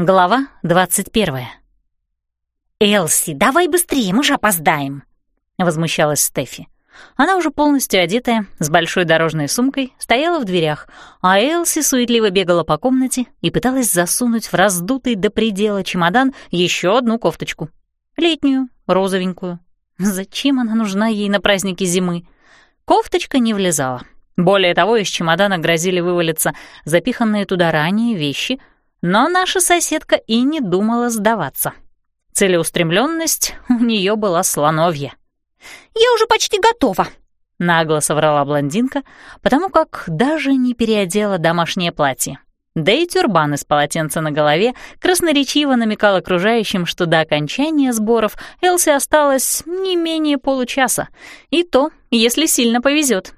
Глава 21. «Элси, давай быстрее, мы же опоздаем!» — возмущалась Стефи. Она уже полностью одетая, с большой дорожной сумкой, стояла в дверях, а Элси суетливо бегала по комнате и пыталась засунуть в раздутый до предела чемодан еще одну кофточку. Летнюю, розовенькую. Зачем она нужна ей на празднике зимы? Кофточка не влезала. Более того, из чемодана грозили вывалиться запиханные туда ранее вещи — но наша соседка и не думала сдаваться. Целеустремленность у нее была слоновья. «Я уже почти готова», — нагло соврала блондинка, потому как даже не переодела домашнее платье. Да и тюрбан из полотенца на голове красноречиво намекал окружающим, что до окончания сборов Элси осталось не менее получаса, и то, если сильно повезет.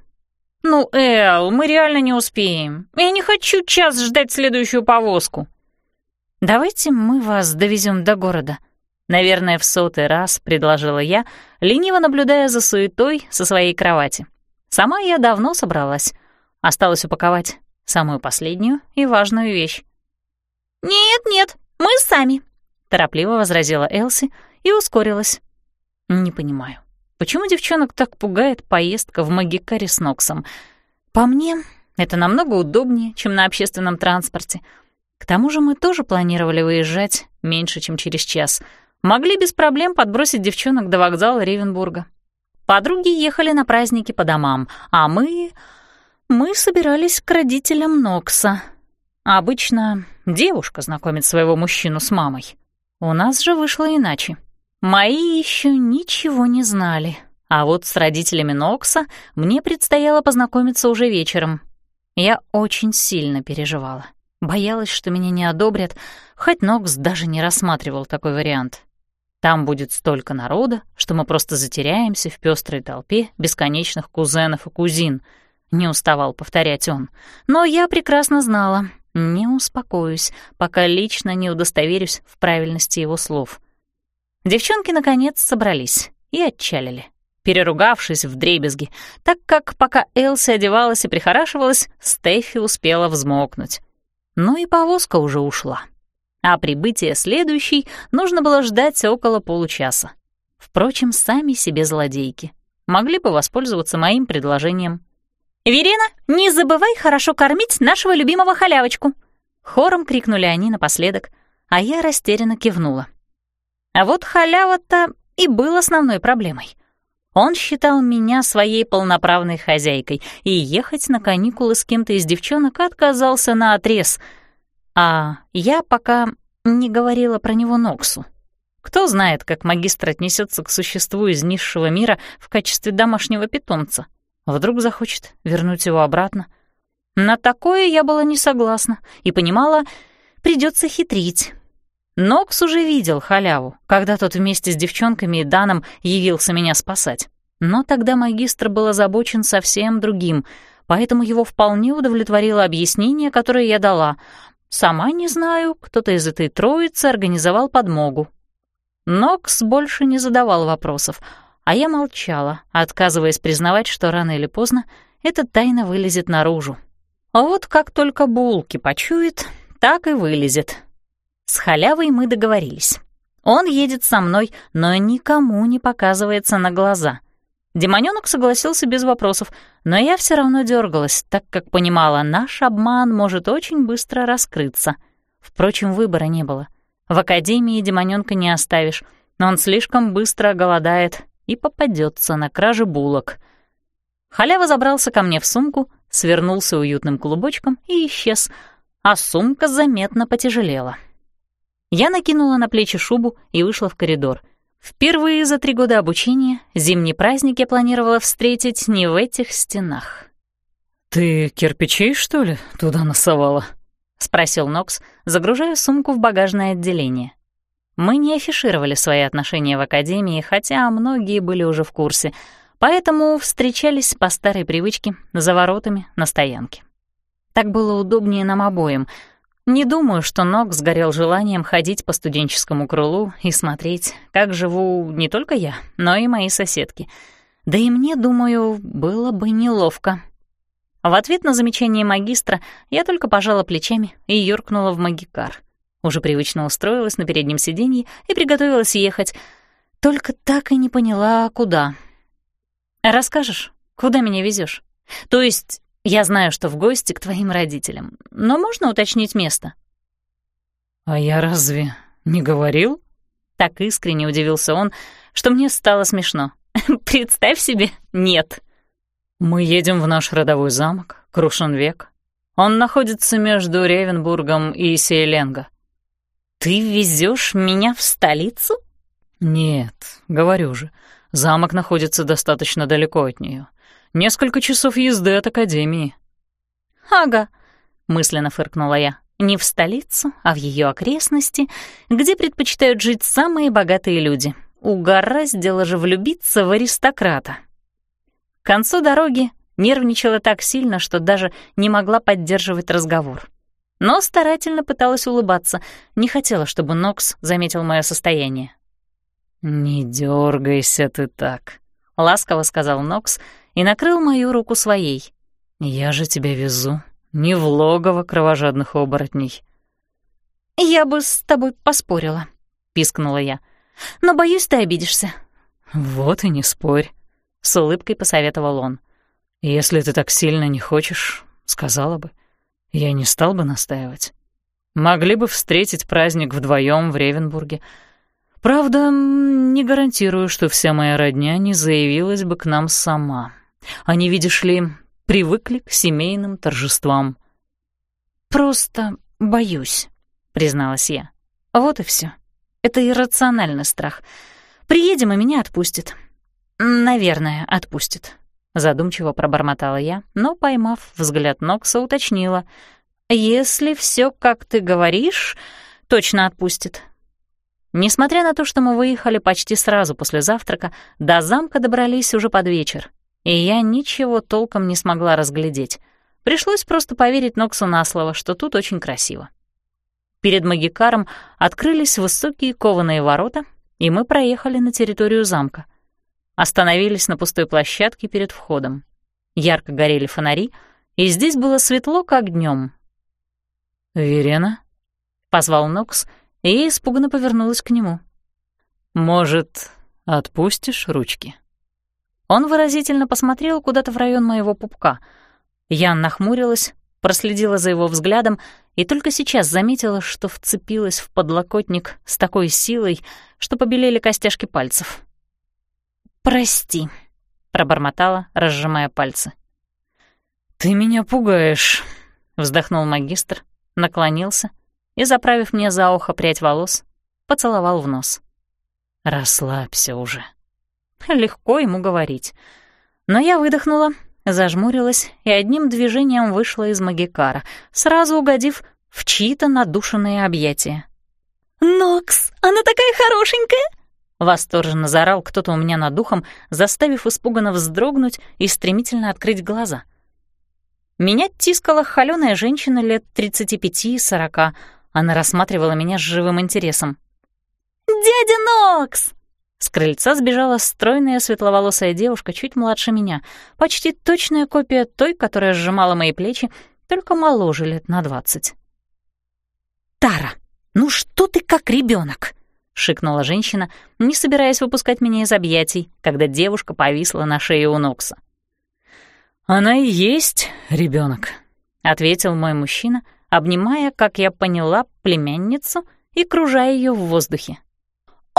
«Ну, Эл, мы реально не успеем. Я не хочу час ждать следующую повозку». «Давайте мы вас довезем до города», — наверное, в сотый раз предложила я, лениво наблюдая за суетой со своей кровати. Сама я давно собралась. Осталось упаковать самую последнюю и важную вещь. «Нет-нет, мы сами», — торопливо возразила Элси и ускорилась. «Не понимаю, Почему девчонок так пугает поездка в Магикаре с Ноксом? По мне, это намного удобнее, чем на общественном транспорте. К тому же мы тоже планировали выезжать меньше, чем через час. Могли без проблем подбросить девчонок до вокзала Ревенбурга. Подруги ехали на праздники по домам, а мы... Мы собирались к родителям Нокса. Обычно девушка знакомит своего мужчину с мамой. У нас же вышло иначе. Мои еще ничего не знали, а вот с родителями Нокса мне предстояло познакомиться уже вечером. Я очень сильно переживала. Боялась, что меня не одобрят, хоть Нокс даже не рассматривал такой вариант. Там будет столько народа, что мы просто затеряемся в пестрой толпе бесконечных кузенов и кузин. Не уставал повторять он. Но я прекрасно знала, не успокоюсь, пока лично не удостоверюсь в правильности его слов — Девчонки, наконец, собрались и отчалили, переругавшись в дребезги, так как пока Элси одевалась и прихорашивалась, Стефи успела взмокнуть. Ну и повозка уже ушла. А прибытие следующей нужно было ждать около получаса. Впрочем, сами себе злодейки. Могли бы воспользоваться моим предложением. «Верена, не забывай хорошо кормить нашего любимого халявочку!» Хором крикнули они напоследок, а я растерянно кивнула. А вот халява-то и был основной проблемой. Он считал меня своей полноправной хозяйкой, и ехать на каникулы с кем-то из девчонок отказался на отрез. А я пока не говорила про него Ноксу. Кто знает, как магистр отнесется к существу из низшего мира в качестве домашнего питомца. Вдруг захочет вернуть его обратно. На такое я была не согласна и понимала, придется хитрить. Нокс уже видел халяву, когда тот вместе с девчонками и Даном явился меня спасать. Но тогда магистр был озабочен совсем другим, поэтому его вполне удовлетворило объяснение, которое я дала. Сама не знаю, кто-то из этой троицы организовал подмогу. Нокс больше не задавал вопросов, а я молчала, отказываясь признавать, что рано или поздно эта тайна вылезет наружу. А вот как только булки почует, так и вылезет. С халявой мы договорились. Он едет со мной, но никому не показывается на глаза. Демонёнок согласился без вопросов, но я все равно дергалась, так как понимала, наш обман может очень быстро раскрыться. Впрочем, выбора не было. В академии демонёнка не оставишь, но он слишком быстро голодает и попадется на краже булок. Халява забрался ко мне в сумку, свернулся уютным клубочком и исчез, а сумка заметно потяжелела. Я накинула на плечи шубу и вышла в коридор. Впервые за три года обучения зимний праздник я планировала встретить не в этих стенах. «Ты кирпичей, что ли, туда насовала?» — спросил Нокс, загружая сумку в багажное отделение. Мы не афишировали свои отношения в академии, хотя многие были уже в курсе, поэтому встречались по старой привычке за воротами на стоянке. Так было удобнее нам обоим — не думаю, что Нок сгорел желанием ходить по студенческому крылу и смотреть, как живу не только я, но и мои соседки. Да и мне, думаю, было бы неловко. В ответ на замечание магистра я только пожала плечами и юркнула в магикар. Уже привычно устроилась на переднем сиденье и приготовилась ехать. Только так и не поняла, куда. «Расскажешь, куда меня везешь? То есть я знаю, что в гости к твоим родителям, но можно уточнить место?» «А я разве не говорил?» Так искренне удивился он, что мне стало смешно. «Представь себе, нет». «Мы едем в наш родовой замок, Крушенвек. Он находится между Ревенбургом и Сейленго». «Ты везешь меня в столицу?» «Нет, говорю же, замок находится достаточно далеко от нее. Несколько часов езды от Академии». «Ага», — мысленно фыркнула я. «Не в столицу, а в ее окрестности, где предпочитают жить самые богатые люди. Угораздило же влюбиться в аристократа». К концу дороги нервничала так сильно, что даже не могла поддерживать разговор но старательно пыталась улыбаться, не хотела, чтобы Нокс заметил мое состояние. «Не дергайся ты так», — ласково сказал Нокс и накрыл мою руку своей. «Я же тебя везу не в логово кровожадных оборотней». «Я бы с тобой поспорила», — пискнула я. «Но, боюсь, ты обидишься». «Вот и не спорь», — с улыбкой посоветовал он. «Если ты так сильно не хочешь, сказала бы. Я не стал бы настаивать. Могли бы встретить праздник вдвоем в Ревенбурге. Правда, не гарантирую, что вся моя родня не заявилась бы к нам сама. Они, видишь ли, привыкли к семейным торжествам. «Просто боюсь», — призналась я. «Вот и все. Это иррациональный страх. Приедем, и меня отпустит. Наверное, отпустит. Задумчиво пробормотала я, но, поймав взгляд Нокса, уточнила. «Если все, как ты говоришь, точно отпустит». Несмотря на то, что мы выехали почти сразу после завтрака, до замка добрались уже под вечер, и я ничего толком не смогла разглядеть. Пришлось просто поверить Ноксу на слово, что тут очень красиво. Перед Магикаром открылись высокие кованые ворота, и мы проехали на территорию замка — остановились на пустой площадке перед входом. Ярко горели фонари, и здесь было светло, как днем. «Верена?» — позвал Нокс, и испуганно повернулась к нему. «Может, отпустишь ручки?» Он выразительно посмотрел куда-то в район моего пупка. Я нахмурилась, проследила за его взглядом и только сейчас заметила, что вцепилась в подлокотник с такой силой, что побелели костяшки пальцев. «Прости», — пробормотала, разжимая пальцы. «Ты меня пугаешь», — вздохнул магистр, наклонился и, заправив мне за ухо прядь волос, поцеловал в нос. «Расслабься уже». Легко ему говорить. Но я выдохнула, зажмурилась и одним движением вышла из магикара, сразу угодив в чьи-то надушенные объятия. «Нокс, она такая хорошенькая!» Восторженно заорал кто-то у меня над духом, заставив испуганно вздрогнуть и стремительно открыть глаза. Меня тискала холёная женщина лет 35-40. Она рассматривала меня с живым интересом. «Дядя Нокс!» С крыльца сбежала стройная светловолосая девушка, чуть младше меня, почти точная копия той, которая сжимала мои плечи, только моложе лет на двадцать. «Тара, ну что ты как ребенок? — шикнула женщина, не собираясь выпускать меня из объятий, когда девушка повисла на шее у Нокса. «Она и есть ребенок, ответил мой мужчина, обнимая, как я поняла, племянницу и кружая ее в воздухе.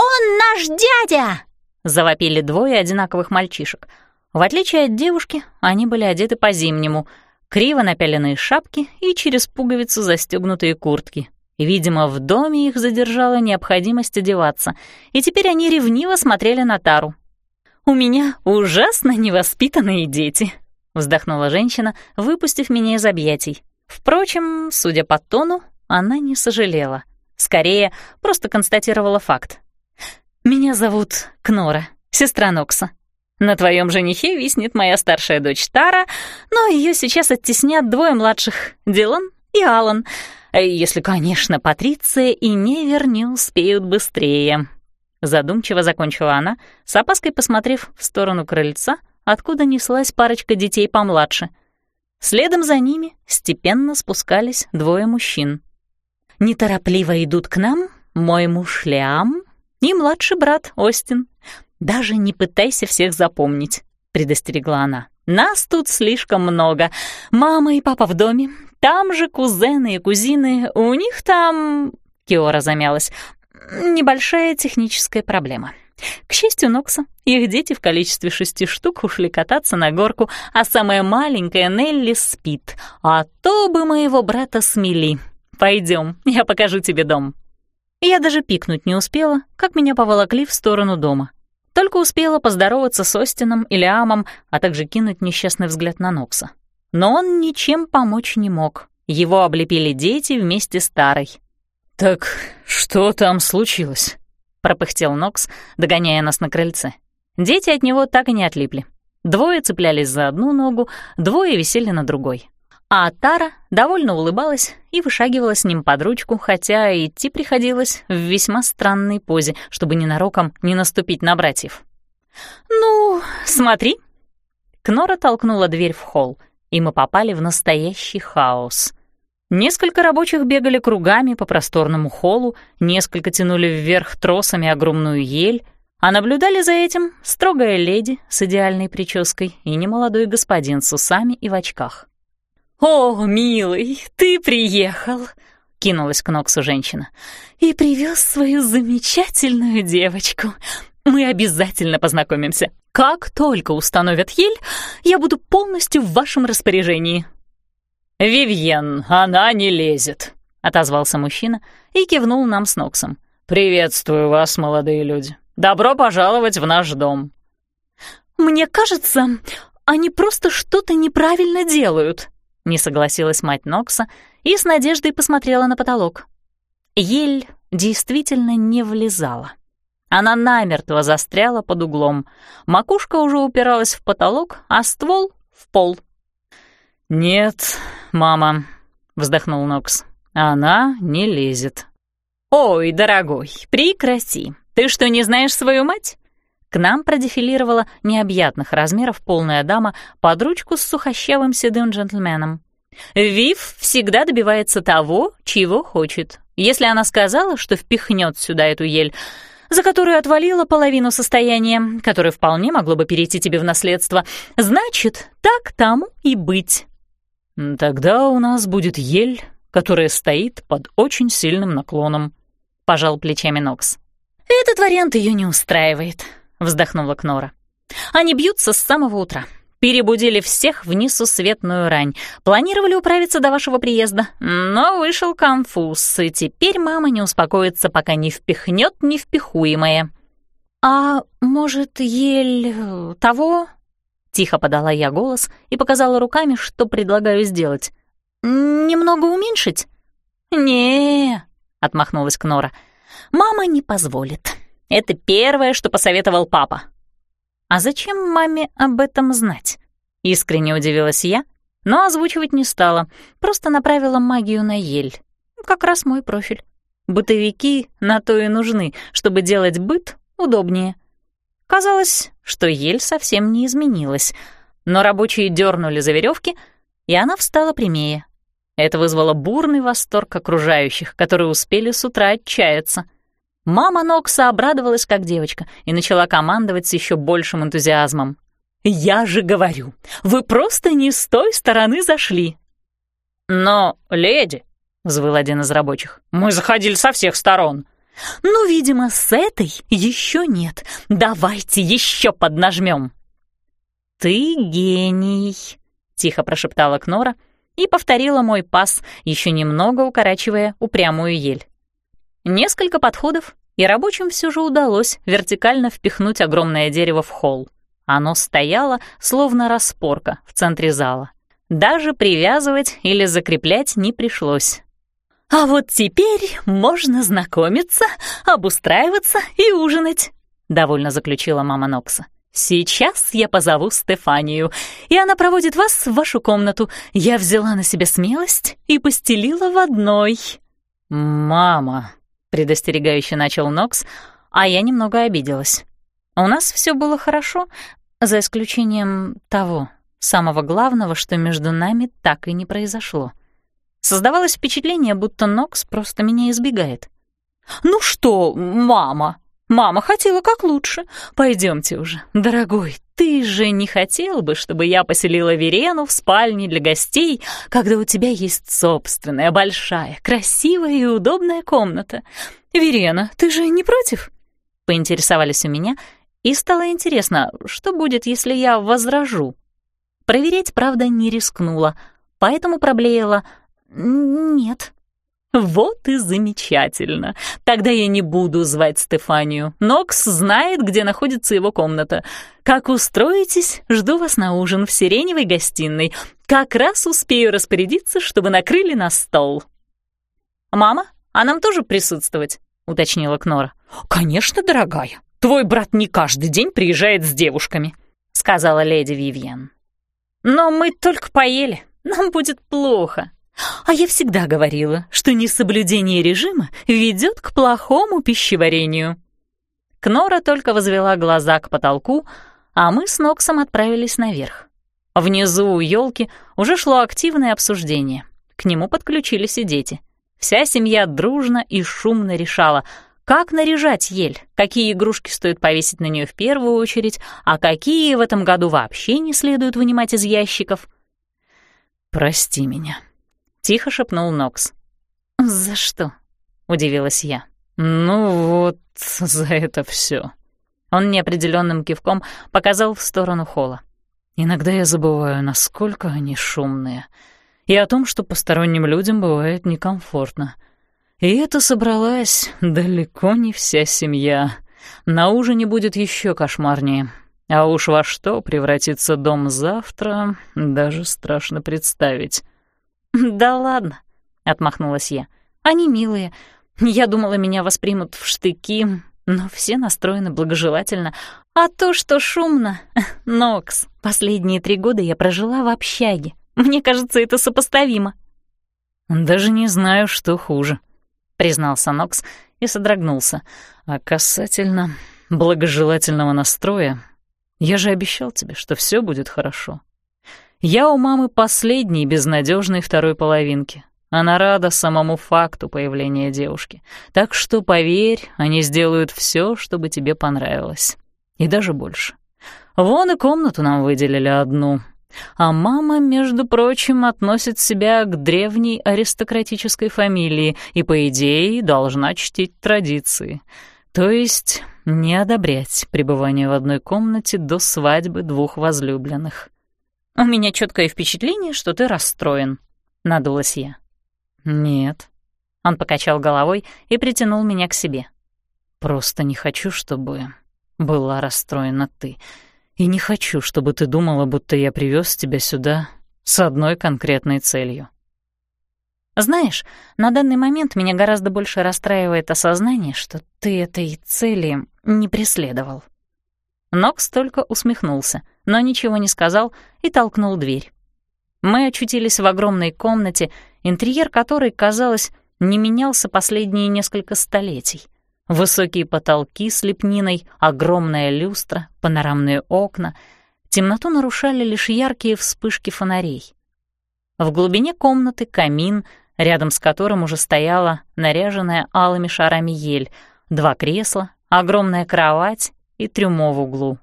«Он наш дядя!» — завопили двое одинаковых мальчишек. В отличие от девушки, они были одеты по-зимнему, криво напяленные шапки и через пуговицу застегнутые куртки, Видимо, в доме их задержала необходимость одеваться, и теперь они ревниво смотрели на Тару. «У меня ужасно невоспитанные дети», — вздохнула женщина, выпустив меня из объятий. Впрочем, судя по тону, она не сожалела. Скорее, просто констатировала факт. «Меня зовут Кнора, сестра Нокса. На твоем женихе виснет моя старшая дочь Тара, но ее сейчас оттеснят двое младших — Дилан и Алан. Если, конечно, Патриция и Невер не успеют быстрее. Задумчиво закончила она, с опаской посмотрев в сторону крыльца, откуда неслась парочка детей помладше. Следом за ними степенно спускались двое мужчин. неторопливо идут к нам мой муж Лиам и младший брат Остин. Даже не пытайся всех запомнить, предостерегла она. Нас тут слишком много. Мама и папа в доме. Там же кузены и кузины. У них там... Киора замялась. Небольшая техническая проблема. К счастью Нокса, их дети в количестве шести штук ушли кататься на горку, а самая маленькая Нелли спит. А то бы моего брата смели. Пойдем, я покажу тебе дом. Я даже пикнуть не успела, как меня поволокли в сторону дома. Только успела поздороваться с Остином и Лиамом, а также кинуть несчастный взгляд на Нокса. Но он ничем помочь не мог. Его облепили дети вместе с Тарой. «Так что там случилось?» — пропыхтел Нокс, догоняя нас на крыльце. Дети от него так и не отлипли. Двое цеплялись за одну ногу, двое висели на другой. А Тара довольно улыбалась и вышагивала с ним под ручку, хотя идти приходилось в весьма странной позе, чтобы ненароком не наступить на братьев. «Ну, смотри!» Кнора толкнула дверь в холл, и мы попали в настоящий хаос. Несколько рабочих бегали кругами по просторному холлу, несколько тянули вверх тросами огромную ель, а наблюдали за этим строгая леди с идеальной прической и немолодой господин с усами и в очках. «О, милый, ты приехал!» — кинулась к Ноксу женщина. «И привез свою замечательную девочку. Мы обязательно познакомимся. Как только установят ель, я буду полностью в вашем распоряжении». «Вивьен, она не лезет», — отозвался мужчина и кивнул нам с Ноксом. «Приветствую вас, молодые люди. Добро пожаловать в наш дом». «Мне кажется, они просто что-то неправильно делают», не согласилась мать Нокса и с надеждой посмотрела на потолок. Ель действительно не влезала. Она намертво застряла под углом. Макушка уже упиралась в потолок, а ствол — в пол. «Нет, мама», — вздохнул Нокс, — «она не лезет». «Ой, дорогой, прекрати. Ты что, не знаешь свою мать?» К нам продефилировала необъятных размеров полная дама под ручку с сухощавым седым джентльменом. Вив всегда добивается того, чего хочет. Если она сказала, что впихнет сюда эту ель, за которую отвалила половину состояния, которое вполне могло бы перейти тебе в наследство, значит, так тому и быть. «Тогда у нас будет ель, которая стоит под очень сильным наклоном», — пожал плечами Нокс. «Этот вариант ее не устраивает», вздохнула Кнора. Они бьются с самого утра. Перебудили всех в несусветную рань. Планировали управиться до вашего приезда, но вышел конфуз, и теперь мама не успокоится, пока не впихнет невпихуемое. «А может, ель того?» Тихо подала я голос и показала руками, что предлагаю сделать. «Немного уменьшить?» не отмахнулась Кнора. «Мама не позволит». Это первое, что посоветовал папа. А зачем маме об этом знать? Искренне удивилась я, но озвучивать не стала, просто направила магию на ель. Как раз мой профиль. Бытовики на то и нужны, чтобы делать быт удобнее. Казалось, что ель совсем не изменилась, но рабочие дернули за веревки, и она встала прямее. Это вызвало бурный восторг окружающих, которые успели с утра отчаяться — Мама Нокса обрадовалась как девочка и начала командовать с еще большим энтузиазмом. «Я же говорю, вы просто не с той стороны зашли». «Но, леди», — взвыл один из рабочих, — «мы заходили со всех сторон». «Ну, видимо, с этой еще нет. Давайте еще поднажмем». «Ты гений», — тихо прошептала Кнора и повторила мой пас, еще немного укорачивая упрямую ель. Несколько подходов, и рабочим все же удалось вертикально впихнуть огромное дерево в холл. Оно стояло, словно распорка, в центре зала. Даже привязывать или закреплять не пришлось. «А вот теперь можно знакомиться, обустраиваться и ужинать», — довольно заключила мама Нокса. «Сейчас я позову Стефанию, и она проводит вас в вашу комнату. Я взяла на себя смелость и постелила в одной». «Мама», предостерегающе начал Нокс, а я немного обиделась. У нас все было хорошо, за исключением того, самого главного, что между нами так и не произошло. Создавалось впечатление, будто Нокс просто меня избегает. «Ну что, мама? Мама хотела как лучше. Пойдемте уже, дорогой, ты же не хотел бы, чтобы я поселила Верену в спальне для гостей, когда у тебя есть собственная, большая, красивая и удобная комната. Верена, ты же не против?» Поинтересовались у меня, и стало интересно, что будет, если я возражу. Проверять, правда, не рискнула, поэтому проблеяла «нет». «Вот и замечательно. Тогда я не буду звать Стефанию. Нокс знает, где находится его комната. Как устроитесь, жду вас на ужин в сиреневой гостиной. Как раз успею распорядиться, чтобы накрыли на стол». «Мама, а нам тоже присутствовать?» — уточнила Кнора. «Конечно, дорогая. Твой брат не каждый день приезжает с девушками», — сказала леди Вивьен. «Но мы только поели. Нам будет плохо», а я всегда говорила, что несоблюдение режима ведет к плохому пищеварению. Кнора только возвела глаза к потолку, а мы с Ноксом отправились наверх. Внизу у елки уже шло активное обсуждение. К нему подключились и дети. Вся семья дружно и шумно решала, как наряжать ель, какие игрушки стоит повесить на нее в первую очередь, а какие в этом году вообще не следует вынимать из ящиков. «Прости меня», Тихо шепнул Нокс. «За что?» — удивилась я. «Ну вот, за это все. Он неопределенным кивком показал в сторону холла. «Иногда я забываю, насколько они шумные, и о том, что посторонним людям бывает некомфортно. И это собралась далеко не вся семья. На ужине будет еще кошмарнее. А уж во что превратится дом завтра, даже страшно представить». «Да ладно», — отмахнулась я. «Они милые. Я думала, меня воспримут в штыки, но все настроены благожелательно. А то, что шумно... Нокс, последние три года я прожила в общаге. Мне кажется, это сопоставимо». «Даже не знаю, что хуже», — признался Нокс и содрогнулся. «А касательно благожелательного настроя, я же обещал тебе, что все будет хорошо. Я у мамы последней безнадежной второй половинки. Она рада самому факту появления девушки. Так что, поверь, они сделают все, чтобы тебе понравилось. И даже больше. Вон и комнату нам выделили одну. А мама, между прочим, относит себя к древней аристократической фамилии и, по идее, должна чтить традиции. То есть не одобрять пребывание в одной комнате до свадьбы двух возлюбленных. «У меня четкое впечатление, что ты расстроен», — надулась я. «Нет». Он покачал головой и притянул меня к себе. «Просто не хочу, чтобы была расстроена ты. И не хочу, чтобы ты думала, будто я привез тебя сюда с одной конкретной целью». «Знаешь, на данный момент меня гораздо больше расстраивает осознание, что ты этой цели не преследовал». Нокс только усмехнулся, но ничего не сказал и толкнул дверь. Мы очутились в огромной комнате, интерьер которой, казалось, не менялся последние несколько столетий. Высокие потолки с лепниной, огромная люстра, панорамные окна. Темноту нарушали лишь яркие вспышки фонарей. В глубине комнаты камин, рядом с которым уже стояла наряженная алыми шарами ель, два кресла, огромная кровать и трюмо в углу.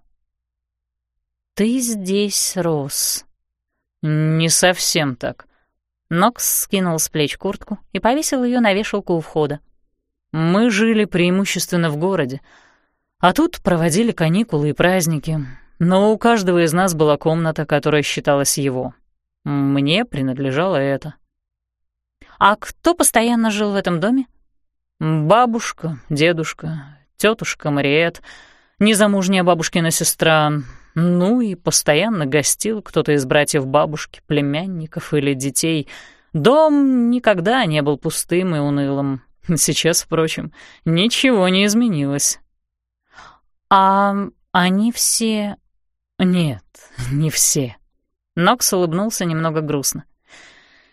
«Ты здесь рос». «Не совсем так». Нокс скинул с плеч куртку и повесил ее на вешалку у входа. «Мы жили преимущественно в городе, а тут проводили каникулы и праздники, но у каждого из нас была комната, которая считалась его. Мне принадлежало это». «А кто постоянно жил в этом доме?» «Бабушка, дедушка, тетушка Мариет, незамужняя бабушкина сестра, ну и постоянно гостил кто-то из братьев бабушки, племянников или детей. Дом никогда не был пустым и унылым. Сейчас, впрочем, ничего не изменилось. «А они все...» «Нет, не все». Нокс улыбнулся немного грустно.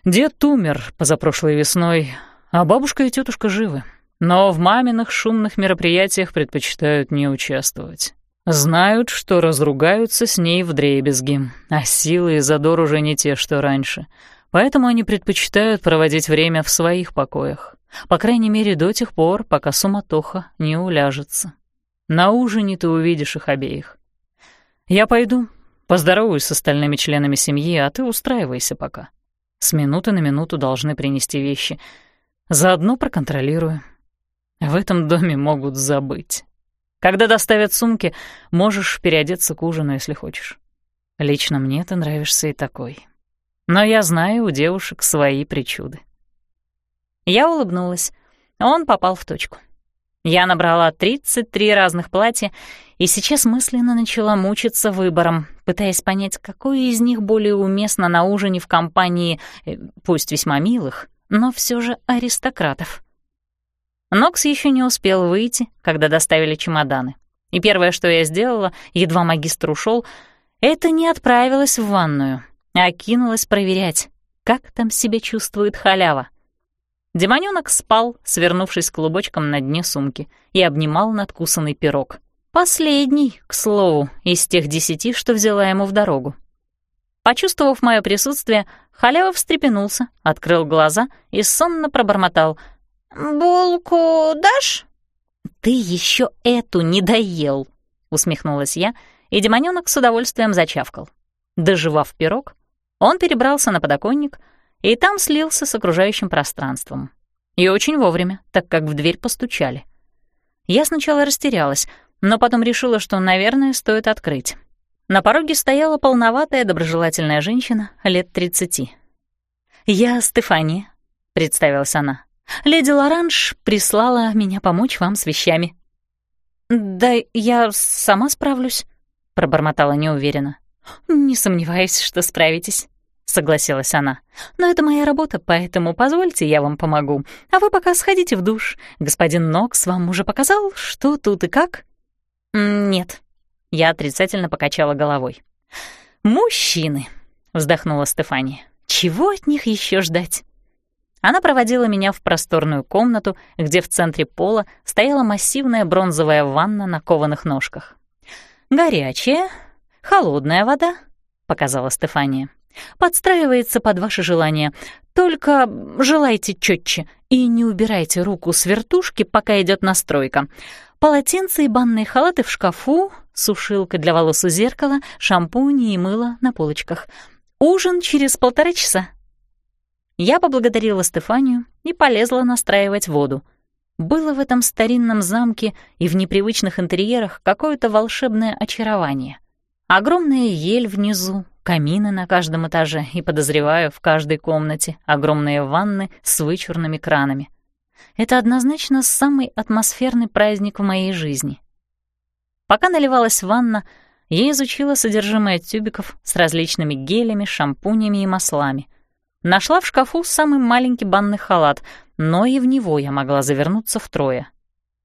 Дед умер позапрошлой весной, а бабушка и тетушка живы но в маминых шумных мероприятиях предпочитают не участвовать. Знают, что разругаются с ней в дребезги, а силы и задор уже не те, что раньше. Поэтому они предпочитают проводить время в своих покоях. По крайней мере, до тех пор, пока суматоха не уляжется. На ужине ты увидишь их обеих. Я пойду, поздороваюсь с остальными членами семьи, а ты устраивайся пока. С минуты на минуту должны принести вещи. Заодно проконтролирую. В этом доме могут забыть. Когда доставят сумки, можешь переодеться к ужину, если хочешь. Лично мне ты нравишься и такой. Но я знаю, у девушек свои причуды. Я улыбнулась. Он попал в точку. Я набрала 33 разных платья и сейчас мысленно начала мучиться выбором, пытаясь понять, какое из них более уместно на ужине в компании, э, пусть весьма милых, но все же аристократов. Нокс еще не успел выйти, когда доставили чемоданы. И первое, что я сделала, едва магистр ушел, это не отправилась в ванную, а кинулась проверять, как там себя чувствует халява. Демонёнок спал, свернувшись клубочком на дне сумки, и обнимал надкусанный пирог. Последний, к слову, из тех десяти, что взяла ему в дорогу. Почувствовав мое присутствие, халява встрепенулся, открыл глаза и сонно пробормотал — «Булку дашь?» «Ты еще эту не доел», — усмехнулась я, и демонёнок с удовольствием зачавкал. Доживав пирог, он перебрался на подоконник и там слился с окружающим пространством. И очень вовремя, так как в дверь постучали. Я сначала растерялась, но потом решила, что, наверное, стоит открыть. На пороге стояла полноватая доброжелательная женщина лет тридцати. «Я Стефания», — представилась она. Леди Лоранж прислала меня помочь вам с вещами». «Да я сама справлюсь», — пробормотала неуверенно. «Не сомневаюсь, что справитесь», — согласилась она. «Но это моя работа, поэтому позвольте, я вам помогу. А вы пока сходите в душ. Господин Нокс вам уже показал, что тут и как?» «Нет», — я отрицательно покачала головой. «Мужчины», — вздохнула Стефания. «Чего от них еще ждать?» Она проводила меня в просторную комнату, где в центре пола стояла массивная бронзовая ванна на кованых ножках. «Горячая, холодная вода», — показала Стефания. «Подстраивается под ваши желания. Только желайте четче и не убирайте руку с вертушки, пока идет настройка. Полотенце и банные халаты в шкафу, сушилка для волос у зеркала, шампуни и мыло на полочках. Ужин через полтора часа. Я поблагодарила Стефанию и полезла настраивать воду. Было в этом старинном замке и в непривычных интерьерах какое-то волшебное очарование. Огромная ель внизу, камины на каждом этаже и, подозреваю, в каждой комнате огромные ванны с вычурными кранами. Это однозначно самый атмосферный праздник в моей жизни. Пока наливалась ванна, я изучила содержимое тюбиков с различными гелями, шампунями и маслами — Нашла в шкафу самый маленький банный халат, но и в него я могла завернуться втрое.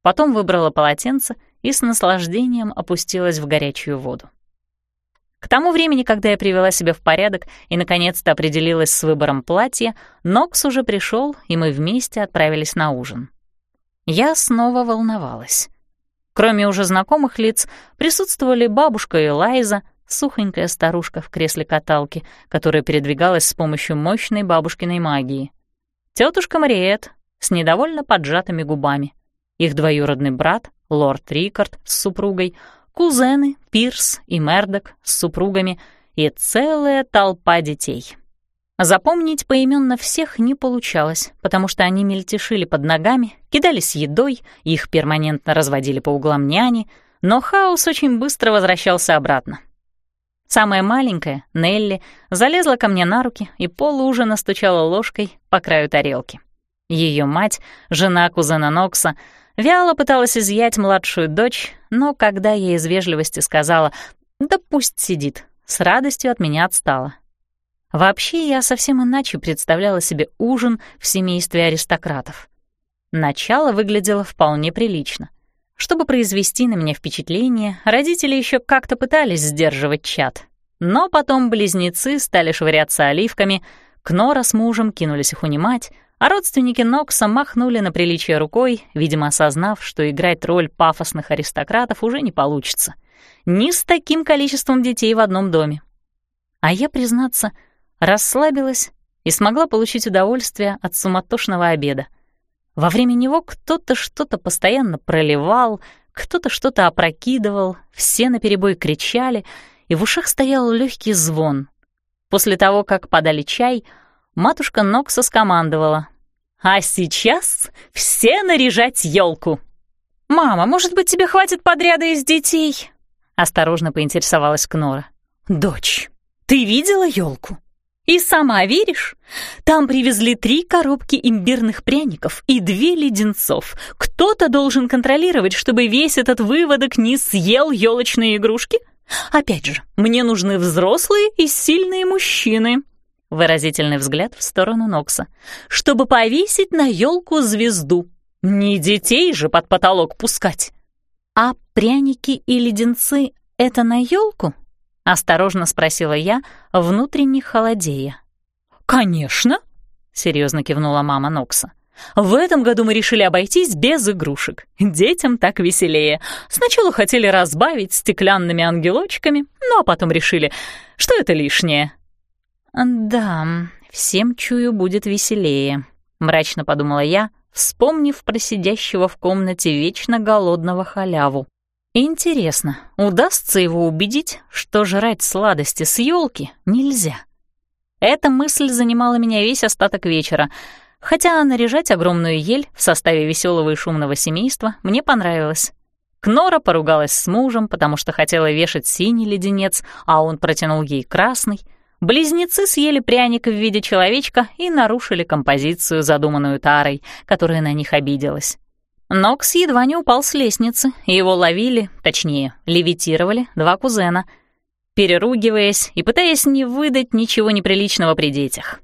Потом выбрала полотенце и с наслаждением опустилась в горячую воду. К тому времени, когда я привела себя в порядок и наконец-то определилась с выбором платья, Нокс уже пришел, и мы вместе отправились на ужин. Я снова волновалась. Кроме уже знакомых лиц, присутствовали бабушка и Лайза, сухонькая старушка в кресле каталки, которая передвигалась с помощью мощной бабушкиной магии. Тетушка Мариет с недовольно поджатыми губами. Их двоюродный брат, лорд Рикард с супругой, кузены Пирс и Мердок с супругами и целая толпа детей. Запомнить поименно всех не получалось, потому что они мельтешили под ногами, кидались едой, их перманентно разводили по углам няни, но хаос очень быстро возвращался обратно. Самая маленькая, Нелли, залезла ко мне на руки и полужина стучала ложкой по краю тарелки. Ее мать, жена кузена Нокса, вяло пыталась изъять младшую дочь, но когда я из вежливости сказала «да пусть сидит», с радостью от меня отстала. Вообще, я совсем иначе представляла себе ужин в семействе аристократов. Начало выглядело вполне прилично — чтобы произвести на меня впечатление, родители еще как-то пытались сдерживать чад. Но потом близнецы стали швыряться оливками, Кнора с мужем кинулись их унимать, а родственники Нокса махнули на приличие рукой, видимо, осознав, что играть роль пафосных аристократов уже не получится. Ни с таким количеством детей в одном доме. А я, признаться, расслабилась и смогла получить удовольствие от суматошного обеда. Во время него кто-то что-то постоянно проливал, кто-то что-то опрокидывал, все наперебой кричали, и в ушах стоял легкий звон. После того, как подали чай, матушка Нокса скомандовала. «А сейчас все наряжать елку. «Мама, может быть, тебе хватит подряда из детей?» — осторожно поинтересовалась Кнора. «Дочь, ты видела елку? И сама веришь? Там привезли три коробки имбирных пряников и две леденцов. Кто-то должен контролировать, чтобы весь этот выводок не съел елочные игрушки? Опять же, мне нужны взрослые и сильные мужчины». Выразительный взгляд в сторону Нокса. «Чтобы повесить на елку звезду. Не детей же под потолок пускать». «А пряники и леденцы — это на елку? — осторожно спросила я, внутренне холодея. «Конечно!» — серьезно кивнула мама Нокса. «В этом году мы решили обойтись без игрушек. Детям так веселее. Сначала хотели разбавить стеклянными ангелочками, ну а потом решили, что это лишнее». «Да, всем, чую, будет веселее», — мрачно подумала я, вспомнив про сидящего в комнате вечно голодного халяву. Интересно, удастся его убедить, что жрать сладости с елки нельзя? Эта мысль занимала меня весь остаток вечера, хотя наряжать огромную ель в составе веселого и шумного семейства мне понравилось. Кнора поругалась с мужем, потому что хотела вешать синий леденец, а он протянул ей красный. Близнецы съели пряник в виде человечка и нарушили композицию, задуманную Тарой, которая на них обиделась. Нокс едва не упал с лестницы, и его ловили, точнее, левитировали два кузена, переругиваясь и пытаясь не выдать ничего неприличного при детях.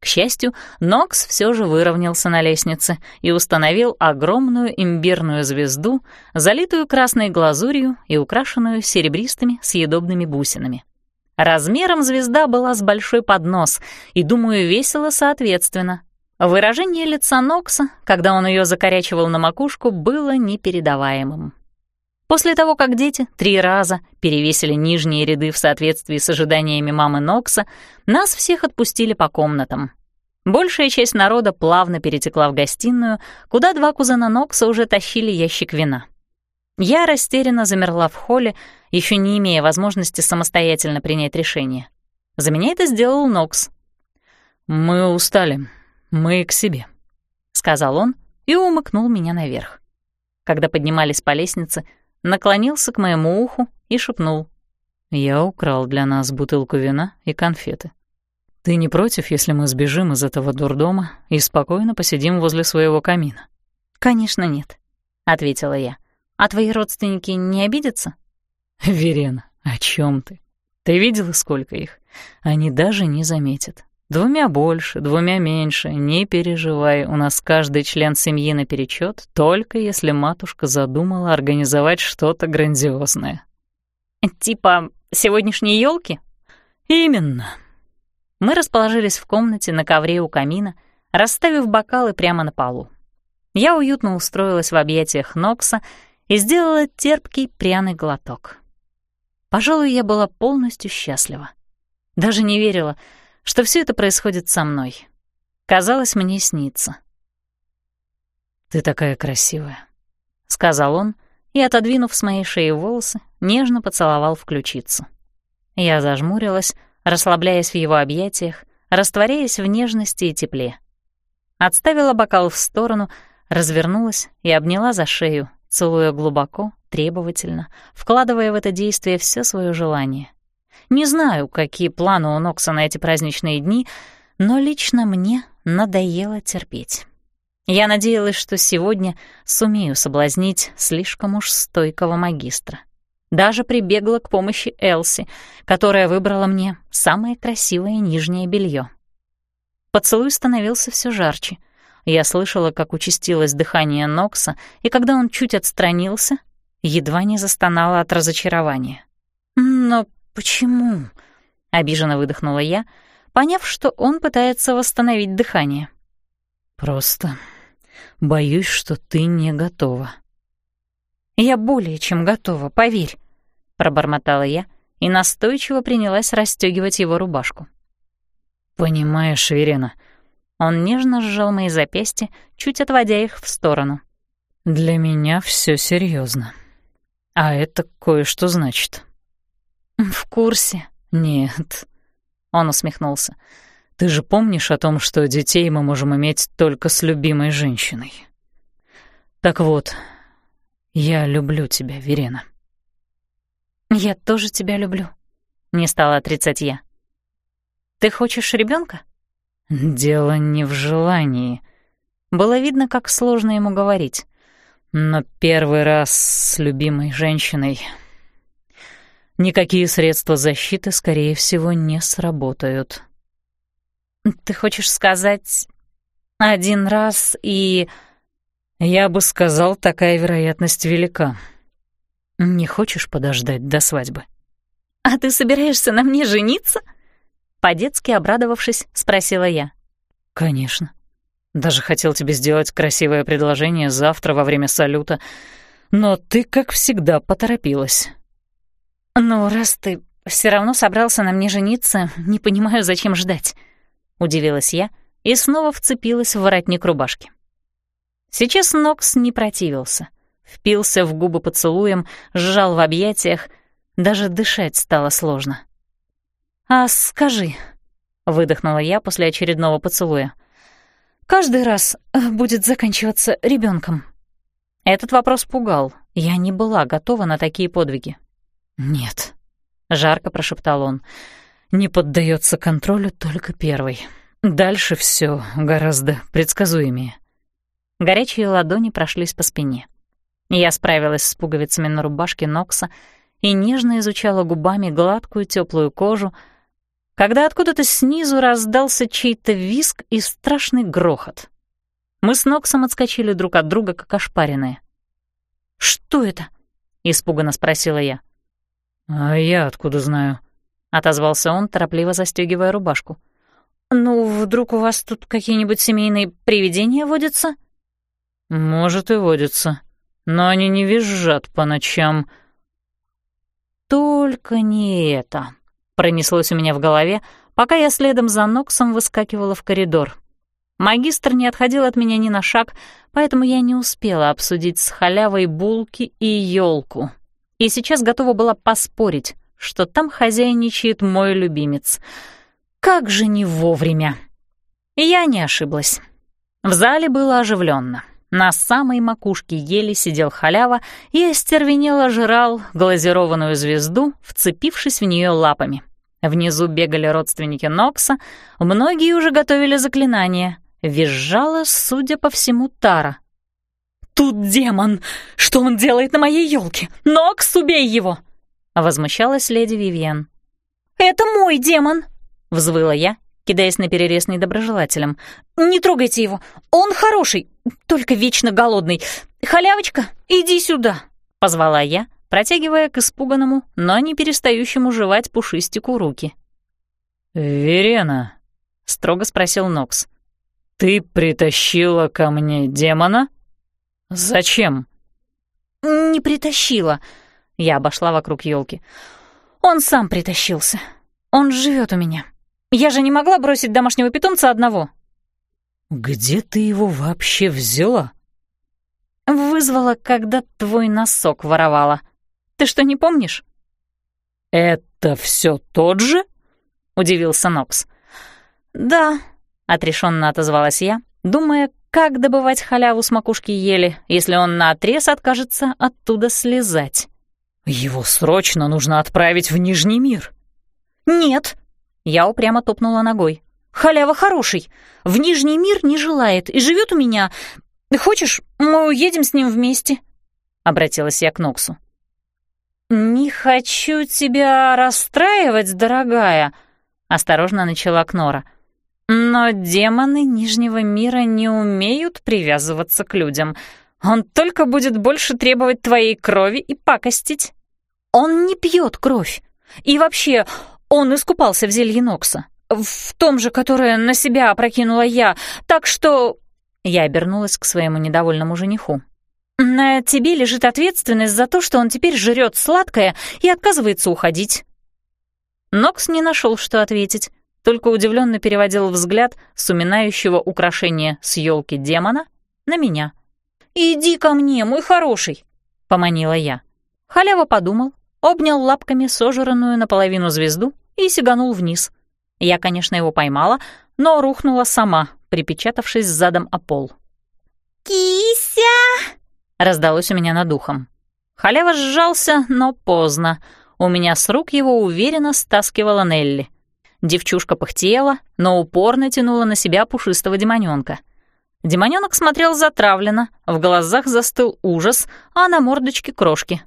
К счастью, Нокс все же выровнялся на лестнице и установил огромную имбирную звезду, залитую красной глазурью и украшенную серебристыми съедобными бусинами. Размером звезда была с большой поднос и, думаю, весила соответственно. Выражение лица Нокса, когда он ее закорячивал на макушку, было непередаваемым. После того, как дети три раза перевесили нижние ряды в соответствии с ожиданиями мамы Нокса, нас всех отпустили по комнатам. Большая часть народа плавно перетекла в гостиную, куда два кузена Нокса уже тащили ящик вина. Я растерянно замерла в холле, еще не имея возможности самостоятельно принять решение. За меня это сделал Нокс. «Мы устали», «Мы к себе», — сказал он и умыкнул меня наверх. Когда поднимались по лестнице, наклонился к моему уху и шепнул. «Я украл для нас бутылку вина и конфеты. Ты не против, если мы сбежим из этого дурдома и спокойно посидим возле своего камина?» «Конечно нет», — ответила я. «А твои родственники не обидятся?» «Верена, о чем ты? Ты видела, сколько их? Они даже не заметят. Двумя больше, двумя меньше, не переживай, у нас каждый член семьи наперечет, только если матушка задумала организовать что-то грандиозное. Типа сегодняшней елки? Именно. Мы расположились в комнате на ковре у камина, расставив бокалы прямо на полу. Я уютно устроилась в объятиях Нокса и сделала терпкий пряный глоток. Пожалуй, я была полностью счастлива. Даже не верила — что все это происходит со мной. Казалось, мне снится. «Ты такая красивая», — сказал он, и, отодвинув с моей шеи волосы, нежно поцеловал в ключицу. Я зажмурилась, расслабляясь в его объятиях, растворяясь в нежности и тепле. Отставила бокал в сторону, развернулась и обняла за шею, целуя глубоко, требовательно, вкладывая в это действие все свое желание. Не знаю, какие планы у Нокса на эти праздничные дни, но лично мне надоело терпеть. Я надеялась, что сегодня сумею соблазнить слишком уж стойкого магистра. Даже прибегла к помощи Элси, которая выбрала мне самое красивое нижнее белье. Поцелуй становился все жарче. Я слышала, как участилось дыхание Нокса, и когда он чуть отстранился, едва не застонала от разочарования. Но «Почему?» — обиженно выдохнула я, поняв, что он пытается восстановить дыхание. «Просто боюсь, что ты не готова». «Я более чем готова, поверь», — пробормотала я и настойчиво принялась расстегивать его рубашку. Понимаешь, Верена, он нежно сжал мои запястья, чуть отводя их в сторону. Для меня все серьезно. А это кое-что значит. В курсе? Нет. Он усмехнулся. Ты же помнишь о том, что детей мы можем иметь только с любимой женщиной? Так вот, я люблю тебя, Верена. Я тоже тебя люблю. Не стала отрицать я. Ты хочешь ребенка? Дело не в желании. Было видно, как сложно ему говорить. Но первый раз с любимой женщиной никакие средства защиты, скорее всего, не сработают. Ты хочешь сказать один раз и... Я бы сказал, такая вероятность велика. Не хочешь подождать до свадьбы? А ты собираешься на мне жениться? По-детски обрадовавшись, спросила я. Конечно. Даже хотел тебе сделать красивое предложение завтра во время салюта, но ты, как всегда, поторопилась. Ну, раз ты все равно собрался на мне жениться, не понимаю, зачем ждать. Удивилась я и снова вцепилась в воротник рубашки. Сейчас Нокс не противился. Впился в губы поцелуем, сжал в объятиях, даже дышать стало сложно. «А скажи», — выдохнула я после очередного поцелуя, — каждый раз э, будет заканчиваться ребенком? Этот вопрос пугал. Я не была готова на такие подвиги. «Нет», — жарко прошептал он, — «не поддается контролю только первый. Дальше все гораздо предсказуемее». Горячие ладони прошлись по спине. Я справилась с пуговицами на рубашке Нокса и нежно изучала губами гладкую теплую кожу, когда откуда-то снизу раздался чей-то виск и страшный грохот. Мы с Ноксом отскочили друг от друга, как ошпаренные. «Что это?» — испуганно спросила я. «А я откуда знаю?» — отозвался он, торопливо застегивая рубашку. «Ну, вдруг у вас тут какие-нибудь семейные привидения водятся?» «Может, и водятся, но они не визжат по ночам». «Только не это», Пронеслось у меня в голове, пока я следом за Ноксом выскакивала в коридор. Магистр не отходил от меня ни на шаг, поэтому я не успела обсудить с халявой булки и елку. И сейчас готова была поспорить, что там хозяйничает мой любимец. Как же не вовремя! я не ошиблась. В зале было оживленно. На самой макушке ели сидел халява и остервенело жрал глазированную звезду, вцепившись в нее лапами. Внизу бегали родственники Нокса, многие уже готовили заклинания. Визжала, судя по всему, Тара. «Тут демон! Что он делает на моей елке? Нокс, убей его!» Возмущалась леди Вивьен. «Это мой демон!» — взвыла я, кидаясь на перерез недоброжелателям. «Не трогайте его! Он хороший, только вечно голодный. Халявочка, иди сюда!» — позвала я, протягивая к испуганному, но не перестающему жевать пушистику руки. «Верена», — строго спросил Нокс, — «ты притащила ко мне демона? Зачем?» «Не притащила», — я обошла вокруг елки. «Он сам притащился. Он живет у меня. Я же не могла бросить домашнего питомца одного». «Где ты его вообще взяла?» «Вызвала, когда твой носок воровала», ты что, не помнишь?» «Это все тот же?» — удивился Нокс. «Да», — отрешенно отозвалась я, думая, как добывать халяву с макушки ели, если он наотрез откажется оттуда слезать. «Его срочно нужно отправить в Нижний мир». «Нет», — я упрямо топнула ногой. «Халява хороший, в Нижний мир не желает и живет у меня. Хочешь, мы уедем с ним вместе?» — обратилась я к Ноксу. «Не хочу тебя расстраивать, дорогая», — осторожно начала Кнора. «Но демоны Нижнего мира не умеют привязываться к людям. Он только будет больше требовать твоей крови и пакостить. Он не пьет кровь. И вообще, он искупался в зелье Нокса. В том же, которое на себя опрокинула я. Так что...» Я обернулась к своему недовольному жениху. На тебе лежит ответственность за то, что он теперь жрет сладкое и отказывается уходить». Нокс не нашел, что ответить. Только удивленно переводил взгляд с уминающего украшения с елки демона на меня. «Иди ко мне, мой хороший!» — поманила я. Халява подумал, обнял лапками сожранную наполовину звезду и сиганул вниз. Я, конечно, его поймала, но рухнула сама, припечатавшись задом о пол. «Кися!» — раздалось у меня над ухом. Халява сжался, но поздно. У меня с рук его уверенно стаскивала Нелли. Девчушка пыхтела, но упорно тянула на себя пушистого демонёнка. Демонёнок смотрел затравленно, в глазах застыл ужас, а на мордочке крошки.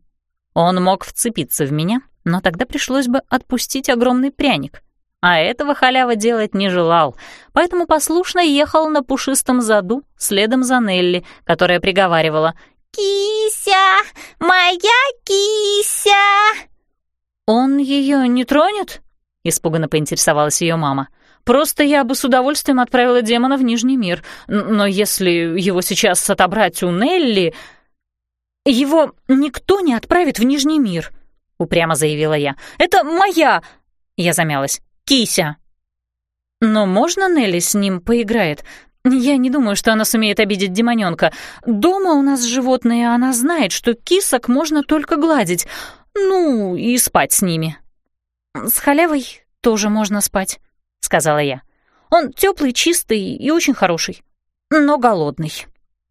Он мог вцепиться в меня, но тогда пришлось бы отпустить огромный пряник. А этого халява делать не желал, поэтому послушно ехал на пушистом заду следом за Нелли, которая приговаривала «Кися! Моя кися!» «Он ее не тронет?» — испуганно поинтересовалась ее мама. «Просто я бы с удовольствием отправила демона в Нижний мир, но если его сейчас отобрать у Нелли...» «Его никто не отправит в Нижний мир», — упрямо заявила я. «Это моя...» — я замялась. «Кися». «Но можно Нелли с ним поиграет? Я не думаю, что она сумеет обидеть демонёнка. Дома у нас животные, она знает, что кисок можно только гладить. Ну, и спать с ними». «С халявой тоже можно спать», — сказала я. «Он теплый, чистый и очень хороший, но голодный».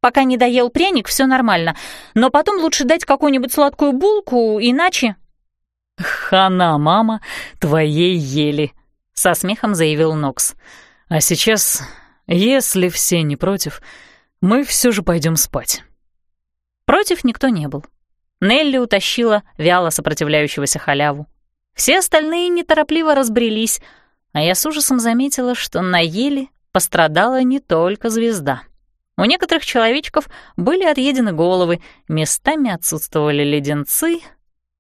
Пока не доел пряник, все нормально. Но потом лучше дать какую-нибудь сладкую булку, иначе...» «Хана, мама, твоей ели», — со смехом заявил Нокс. «А сейчас, если все не против, мы все же пойдем спать». Против никто не был. Нелли утащила вяло сопротивляющегося халяву. Все остальные неторопливо разбрелись, а я с ужасом заметила, что на еле пострадала не только звезда. У некоторых человечков были отъедены головы, местами отсутствовали леденцы,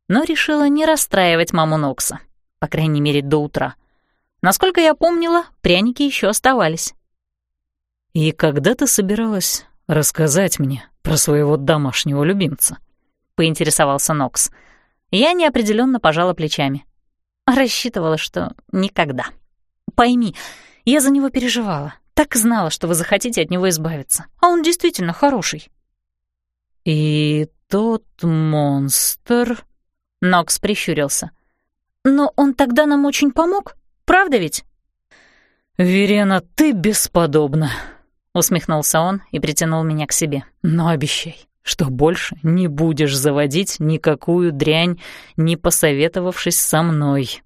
но решила не расстраивать маму Нокса, по крайней мере, до утра. Насколько я помнила, пряники еще оставались. «И когда ты собиралась рассказать мне про своего домашнего любимца?» — поинтересовался Нокс. Я неопределенно пожала плечами. Рассчитывала, что никогда. Пойми, я за него переживала. Так знала, что вы захотите от него избавиться. А он действительно хороший». «И тот монстр...» Нокс прищурился. «Но он тогда нам очень помог, правда ведь?» «Верена, ты бесподобна», — усмехнулся он и притянул меня к себе. «Но обещай, что больше не будешь заводить никакую дрянь, не посоветовавшись со мной».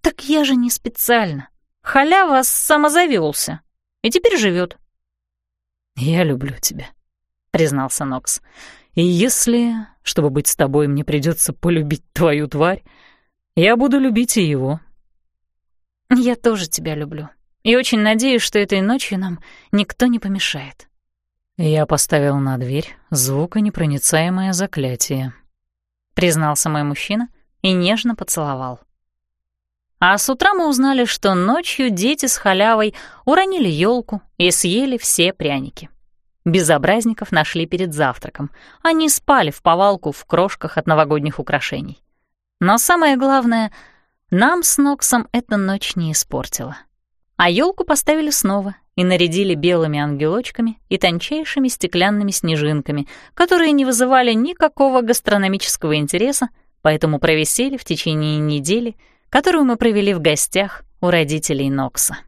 «Так я же не специально. Халява самозавелся и теперь живет. «Я люблю тебя», — признался Нокс. «И если, чтобы быть с тобой, мне придется полюбить твою тварь, я буду любить и его». «Я тоже тебя люблю, и очень надеюсь, что этой ночью нам никто не помешает». «Я поставил на дверь звуконепроницаемое заклятие», — признался мой мужчина и нежно поцеловал. А с утра мы узнали, что ночью дети с халявой уронили елку и съели все пряники. Безобразников нашли перед завтраком. Они спали в повалку в крошках от новогодних украшений. Но самое главное, нам с Ноксом эта ночь не испортила. А елку поставили снова и нарядили белыми ангелочками и тончайшими стеклянными снежинками, которые не вызывали никакого гастрономического интереса, поэтому провисели в течение недели — которую мы провели в гостях у родителей Нокса.